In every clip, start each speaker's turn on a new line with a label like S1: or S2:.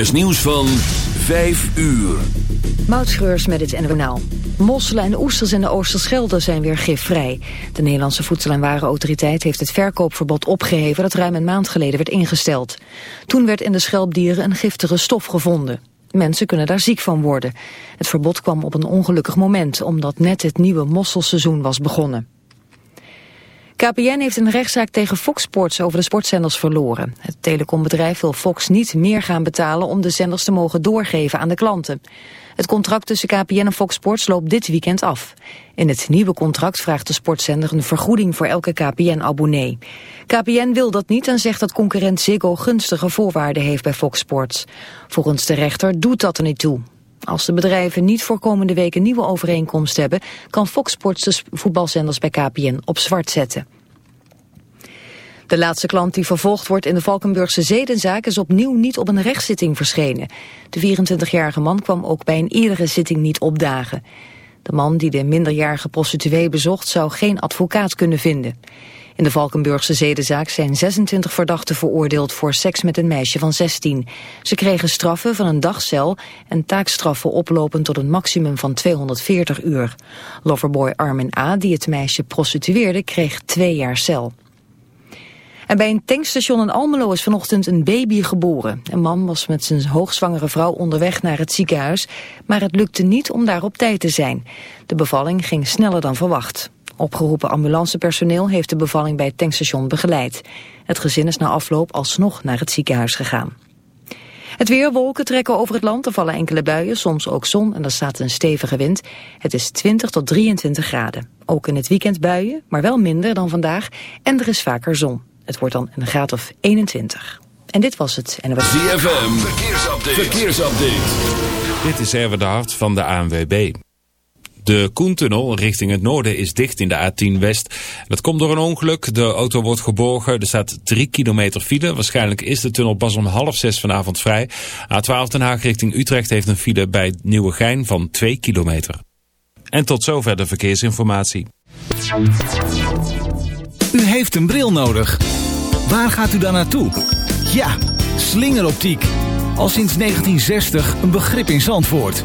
S1: NOS nieuws van 5 uur.
S2: Moutschreurs met het NWNaal. Mosselen en oesters in de Oosterschelde zijn weer gifvrij. De Nederlandse Voedsel- en Warenautoriteit heeft het verkoopverbod opgeheven... dat ruim een maand geleden werd ingesteld. Toen werd in de schelpdieren een giftige stof gevonden. Mensen kunnen daar ziek van worden. Het verbod kwam op een ongelukkig moment... omdat net het nieuwe mosselseizoen was begonnen. KPN heeft een rechtszaak tegen Fox Sports over de sportzenders verloren. Het telecombedrijf wil Fox niet meer gaan betalen om de zenders te mogen doorgeven aan de klanten. Het contract tussen KPN en Fox Sports loopt dit weekend af. In het nieuwe contract vraagt de sportzender een vergoeding voor elke KPN-abonnee. KPN wil dat niet en zegt dat concurrent Ziggo gunstige voorwaarden heeft bij Fox Sports. Volgens de rechter doet dat er niet toe. Als de bedrijven niet voor komende week een nieuwe overeenkomst hebben... kan Fox Sports de voetbalzenders bij KPN op zwart zetten. De laatste klant die vervolgd wordt in de Valkenburgse zedenzaak... is opnieuw niet op een rechtszitting verschenen. De 24-jarige man kwam ook bij een eerdere zitting niet opdagen. De man die de minderjarige prostituee bezocht... zou geen advocaat kunnen vinden. In de Valkenburgse zedenzaak zijn 26 verdachten veroordeeld voor seks met een meisje van 16. Ze kregen straffen van een dagcel en taakstraffen oplopend tot een maximum van 240 uur. Loverboy Armin A., die het meisje prostitueerde, kreeg twee jaar cel. En bij een tankstation in Almelo is vanochtend een baby geboren. Een man was met zijn hoogzwangere vrouw onderweg naar het ziekenhuis, maar het lukte niet om daar op tijd te zijn. De bevalling ging sneller dan verwacht. Opgeroepen ambulancepersoneel heeft de bevalling bij het tankstation begeleid. Het gezin is na afloop alsnog naar het ziekenhuis gegaan. Het weer, wolken trekken over het land, er vallen enkele buien, soms ook zon en er staat een stevige wind. Het is 20 tot 23 graden. Ook in het weekend buien, maar wel minder dan vandaag en er is vaker zon. Het wordt dan een graad of 21. En dit was het. En was...
S1: ZFM, verkeersupdate. verkeersupdate.
S3: Dit is Erwin de Hart van de ANWB. De Koentunnel richting het noorden is dicht in de A10 West. Dat komt door een ongeluk. De auto wordt geborgen. Er staat 3 kilometer file. Waarschijnlijk is de tunnel pas om half zes vanavond vrij. A12 Den Haag richting Utrecht heeft een file bij Nieuwegein van 2 kilometer. En tot zover de verkeersinformatie.
S4: U heeft een bril nodig. Waar gaat u dan naartoe? Ja, slingeroptiek. Al sinds 1960 een begrip in Zandvoort.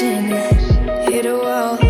S1: ocean, hit a wall.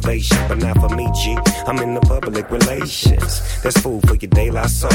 S5: motivation, but not for
S6: me, G. I'm in the public relations. That's food for your daylight soul.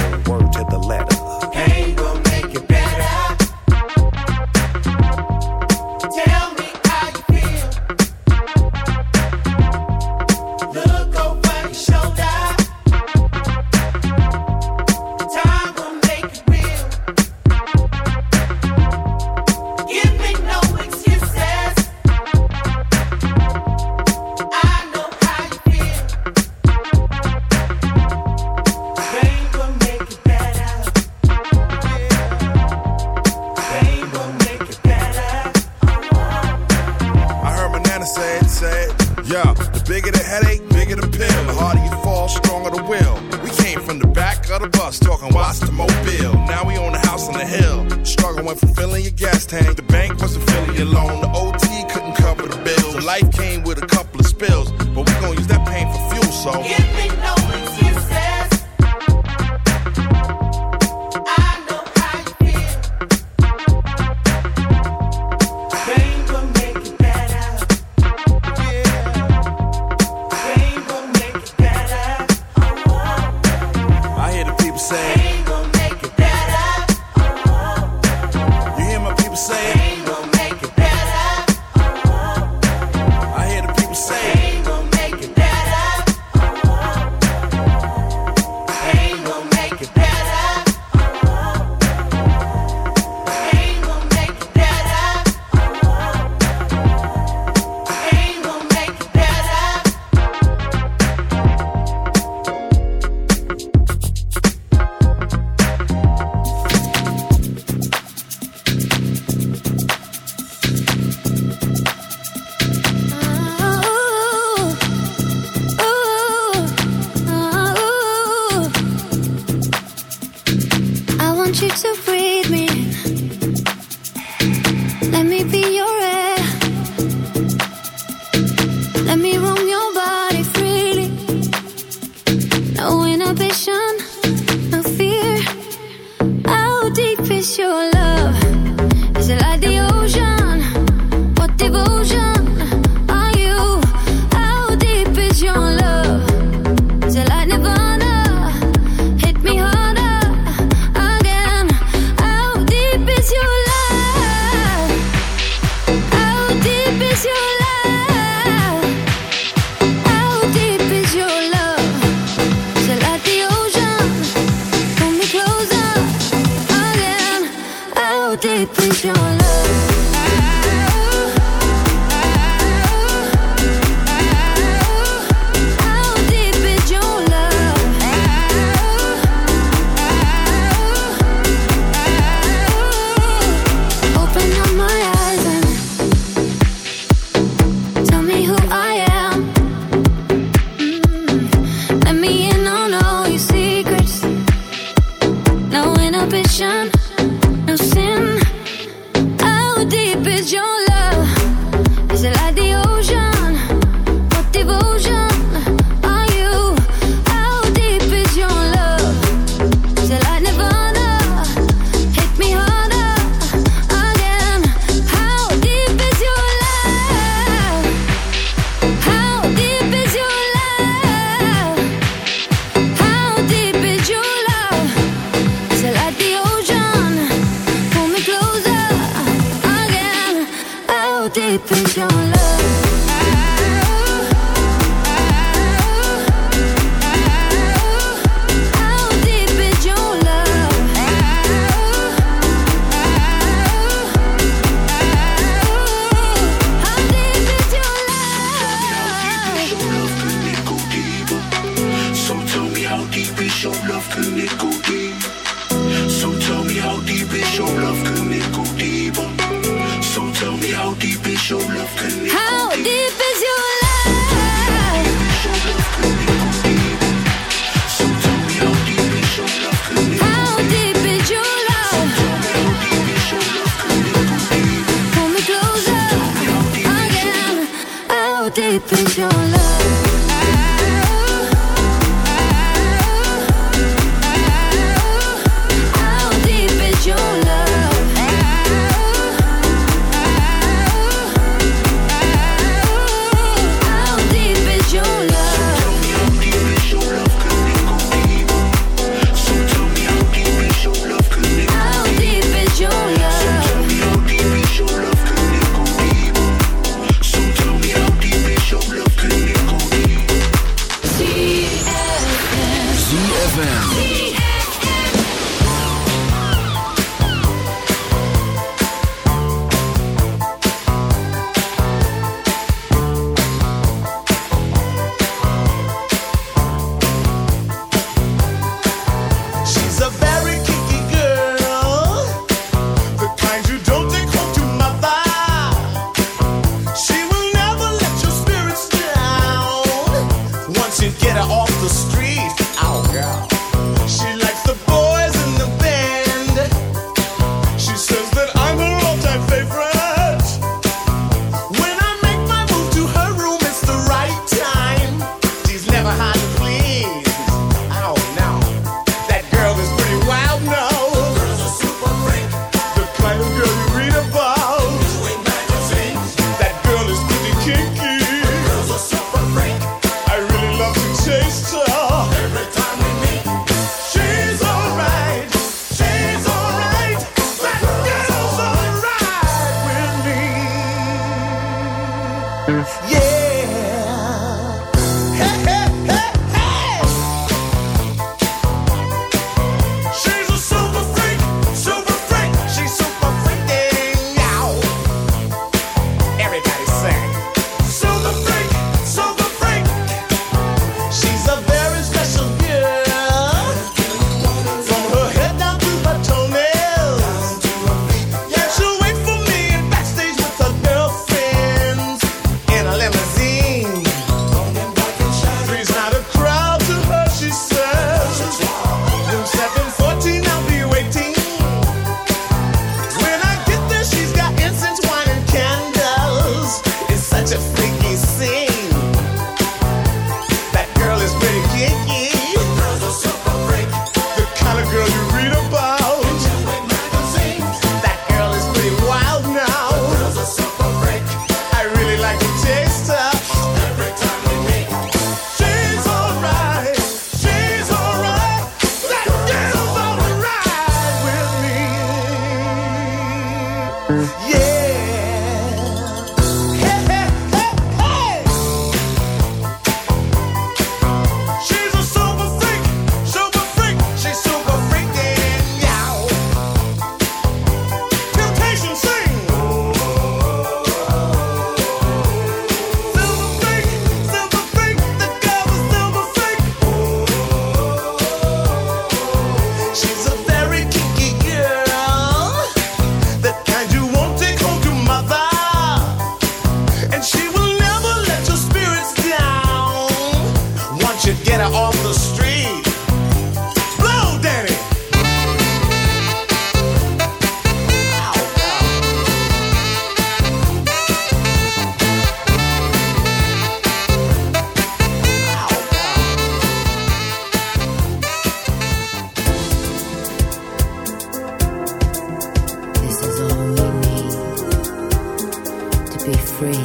S6: free.